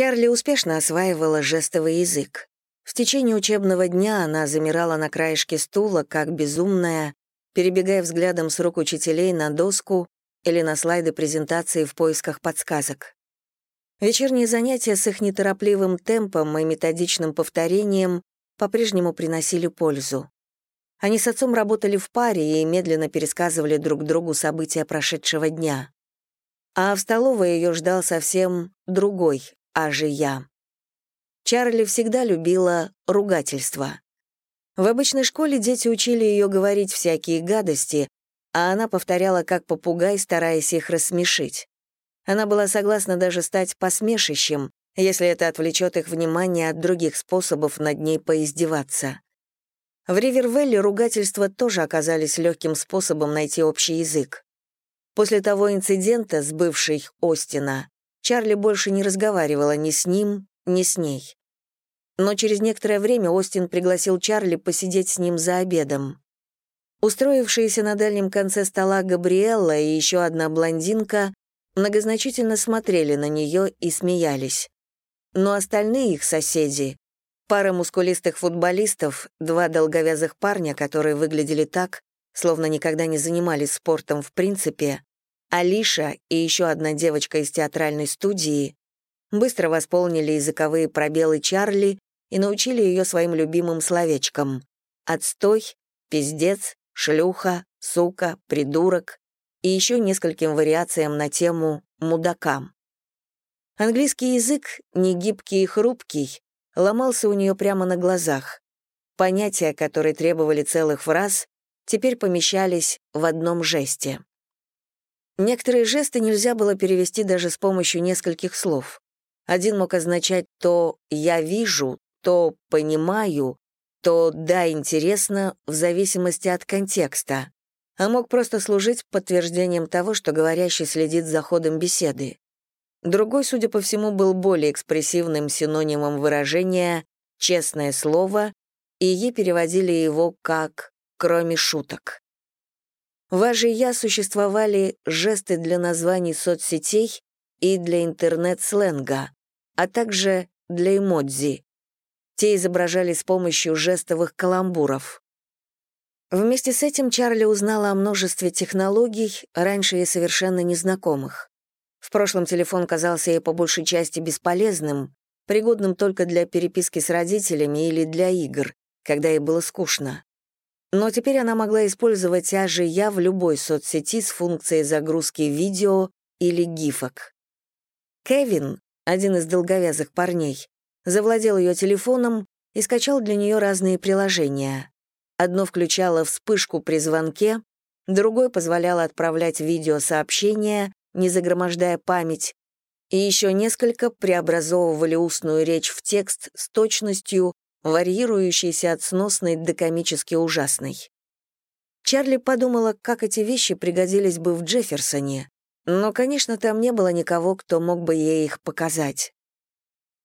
Чарли успешно осваивала жестовый язык. В течение учебного дня она замирала на краешке стула, как безумная, перебегая взглядом с рук учителей на доску или на слайды презентации в поисках подсказок. Вечерние занятия с их неторопливым темпом и методичным повторением по-прежнему приносили пользу. Они с отцом работали в паре и медленно пересказывали друг другу события прошедшего дня. А в столовой ее ждал совсем другой, а же я. Чарли всегда любила ругательства. В обычной школе дети учили ее говорить всякие гадости, а она повторяла как попугай, стараясь их рассмешить. Она была согласна даже стать посмешищем, если это отвлечет их внимание от других способов над ней поиздеваться. В Ривервелле ругательства тоже оказались легким способом найти общий язык. После того инцидента с бывшей Остина Чарли больше не разговаривала ни с ним, ни с ней. Но через некоторое время Остин пригласил Чарли посидеть с ним за обедом. Устроившиеся на дальнем конце стола Габриэлла и еще одна блондинка многозначительно смотрели на нее и смеялись. Но остальные их соседи, пара мускулистых футболистов, два долговязых парня, которые выглядели так, словно никогда не занимались спортом в принципе, Алиша и еще одна девочка из театральной студии быстро восполнили языковые пробелы Чарли и научили ее своим любимым словечкам «отстой», «пиздец», «шлюха», «сука», «придурок» и еще нескольким вариациям на тему «мудакам». Английский язык, негибкий и хрупкий, ломался у нее прямо на глазах. Понятия, которые требовали целых фраз, теперь помещались в одном жесте. Некоторые жесты нельзя было перевести даже с помощью нескольких слов. Один мог означать то «я вижу», то «понимаю», то «да, интересно» в зависимости от контекста, а мог просто служить подтверждением того, что говорящий следит за ходом беседы. Другой, судя по всему, был более экспрессивным синонимом выражения «честное слово», и ей переводили его как «кроме шуток». В АЖЯ существовали жесты для названий соцсетей и для интернет-сленга, а также для эмодзи. Те изображали с помощью жестовых каламбуров. Вместе с этим Чарли узнала о множестве технологий, раньше ей совершенно незнакомых. В прошлом телефон казался ей по большей части бесполезным, пригодным только для переписки с родителями или для игр, когда ей было скучно. Но теперь она могла использовать АЖИ Я в любой соцсети с функцией загрузки видео или гифок. Кевин, один из долговязых парней, завладел ее телефоном и скачал для нее разные приложения. Одно включало вспышку при звонке, другое позволяло отправлять видеосообщения, не загромождая память, и еще несколько преобразовывали устную речь в текст с точностью, варьирующейся от сносной до комически ужасной. Чарли подумала, как эти вещи пригодились бы в Джефферсоне, но, конечно, там не было никого, кто мог бы ей их показать.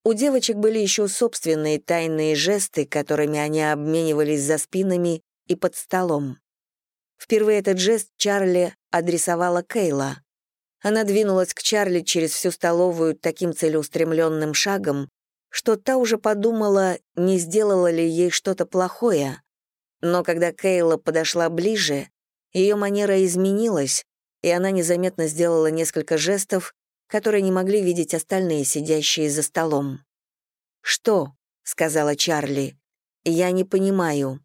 У девочек были еще собственные тайные жесты, которыми они обменивались за спинами и под столом. Впервые этот жест Чарли адресовала Кейла. Она двинулась к Чарли через всю столовую таким целеустремленным шагом, что та уже подумала, не сделала ли ей что-то плохое. Но когда Кейла подошла ближе, ее манера изменилась, и она незаметно сделала несколько жестов, которые не могли видеть остальные, сидящие за столом. «Что?» — сказала Чарли. «Я не понимаю».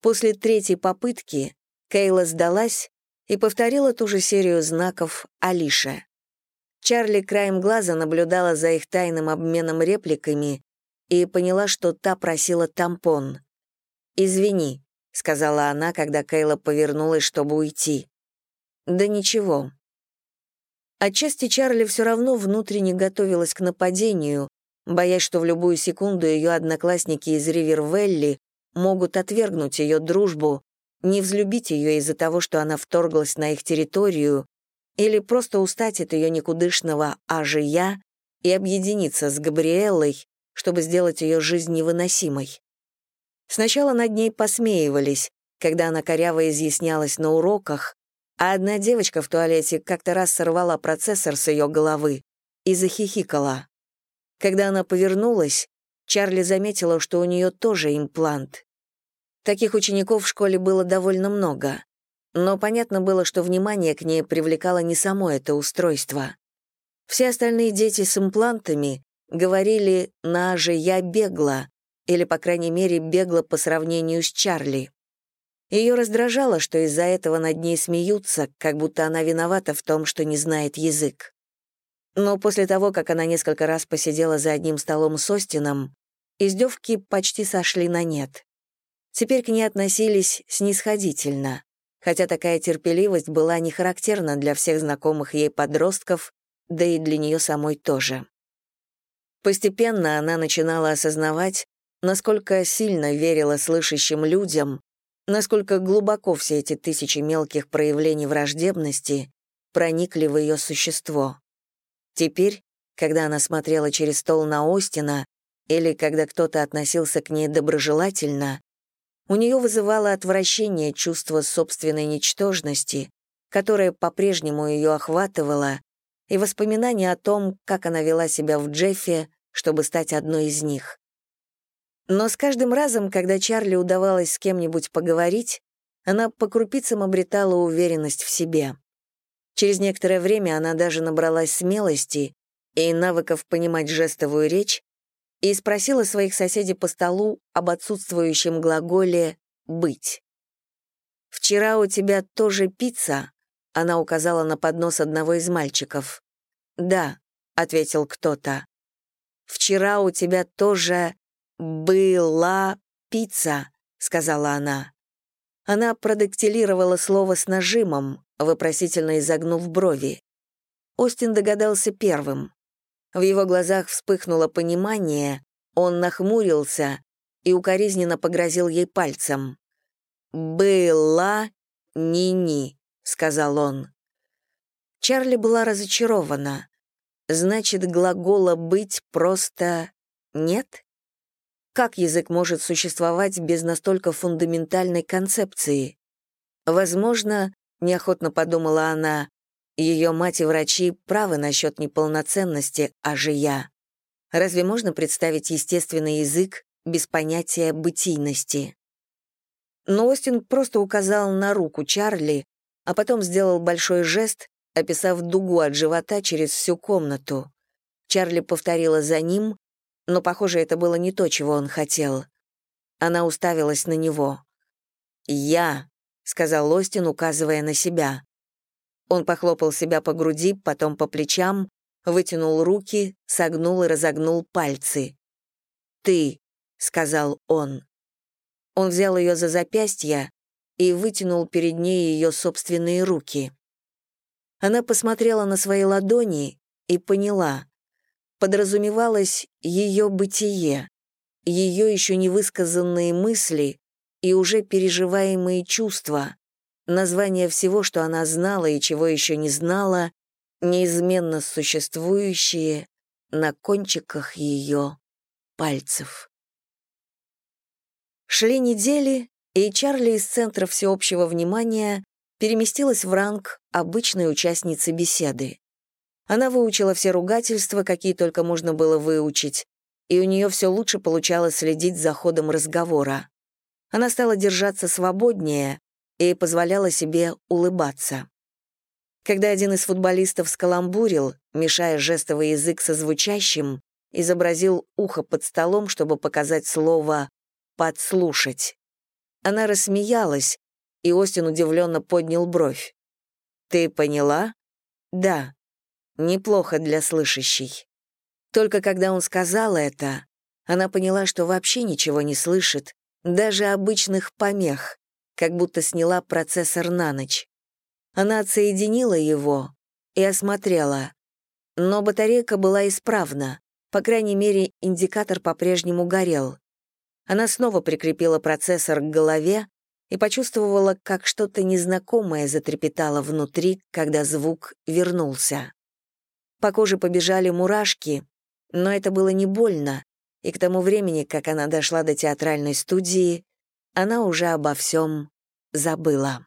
После третьей попытки Кейла сдалась и повторила ту же серию знаков Алише. Чарли краем глаза наблюдала за их тайным обменом репликами и поняла, что та просила тампон. «Извини», — сказала она, когда Кейла повернулась, чтобы уйти. «Да ничего». Отчасти Чарли все равно внутренне готовилась к нападению, боясь, что в любую секунду ее одноклассники из Ривервелли могут отвергнуть ее дружбу, не взлюбить ее из-за того, что она вторглась на их территорию или просто устать от ее никудышного «а же я» и объединиться с Габриэллой, чтобы сделать ее жизнь невыносимой. Сначала над ней посмеивались, когда она коряво изъяснялась на уроках, а одна девочка в туалете как-то раз сорвала процессор с ее головы и захихикала. Когда она повернулась, Чарли заметила, что у нее тоже имплант. Таких учеников в школе было довольно много, но понятно было, что внимание к ней привлекало не само это устройство. Все остальные дети с имплантами говорили «на же я бегла», или, по крайней мере, бегла по сравнению с Чарли. Ее раздражало, что из-за этого над ней смеются, как будто она виновата в том, что не знает язык. Но после того, как она несколько раз посидела за одним столом с Остином, издевки почти сошли на нет. Теперь к ней относились снисходительно, хотя такая терпеливость была не характерна для всех знакомых ей подростков, да и для нее самой тоже. Постепенно она начинала осознавать, насколько сильно верила слышащим людям, насколько глубоко все эти тысячи мелких проявлений враждебности проникли в ее существо. Теперь, когда она смотрела через стол на Остина или когда кто-то относился к ней доброжелательно, у нее вызывало отвращение чувство собственной ничтожности, которое по-прежнему ее охватывало, и воспоминания о том, как она вела себя в Джеффе, чтобы стать одной из них. Но с каждым разом, когда Чарли удавалось с кем-нибудь поговорить, она по крупицам обретала уверенность в себе. Через некоторое время она даже набралась смелости и навыков понимать жестовую речь и спросила своих соседей по столу об отсутствующем глаголе «быть». «Вчера у тебя тоже пицца?» — она указала на поднос одного из мальчиков. «Да», — ответил кто-то. «Вчера у тебя тоже была пицца», — сказала она. Она продактилировала слово с нажимом, вопросительно изогнув брови. Остин догадался первым. В его глазах вспыхнуло понимание, он нахмурился и укоризненно погрозил ей пальцем. «Была ни-ни», — сказал он. Чарли была разочарована. Значит, глагола «быть» просто «нет»? Как язык может существовать без настолько фундаментальной концепции? Возможно, неохотно подумала она, ее мать и врачи правы насчет неполноценности, а же я. Разве можно представить естественный язык без понятия бытийности? Но Остин просто указал на руку Чарли, а потом сделал большой жест, описав дугу от живота через всю комнату. Чарли повторила за ним, но, похоже, это было не то, чего он хотел. Она уставилась на него. «Я», — сказал Остин, указывая на себя. Он похлопал себя по груди, потом по плечам, вытянул руки, согнул и разогнул пальцы. «Ты», — сказал он. Он взял ее за запястье и вытянул перед ней ее собственные руки. Она посмотрела на свои ладони и поняла. Подразумевалось ее бытие, ее еще невысказанные мысли и уже переживаемые чувства, название всего, что она знала и чего еще не знала, неизменно существующие на кончиках ее пальцев. Шли недели, и Чарли из центра всеобщего внимания переместилась в ранг обычной участницы беседы. Она выучила все ругательства, какие только можно было выучить, и у нее все лучше получалось следить за ходом разговора. Она стала держаться свободнее, и позволяла себе улыбаться. Когда один из футболистов скаламбурил, мешая жестовый язык со звучащим, изобразил ухо под столом, чтобы показать слово «подслушать». Она рассмеялась, и Остин удивленно поднял бровь. «Ты поняла?» «Да. Неплохо для слышащей». Только когда он сказал это, она поняла, что вообще ничего не слышит, даже обычных помех, как будто сняла процессор на ночь. Она отсоединила его и осмотрела. Но батарейка была исправна, по крайней мере, индикатор по-прежнему горел. Она снова прикрепила процессор к голове и почувствовала, как что-то незнакомое затрепетало внутри, когда звук вернулся. По коже побежали мурашки, но это было не больно, и к тому времени, как она дошла до театральной студии, она уже обо всем забыла.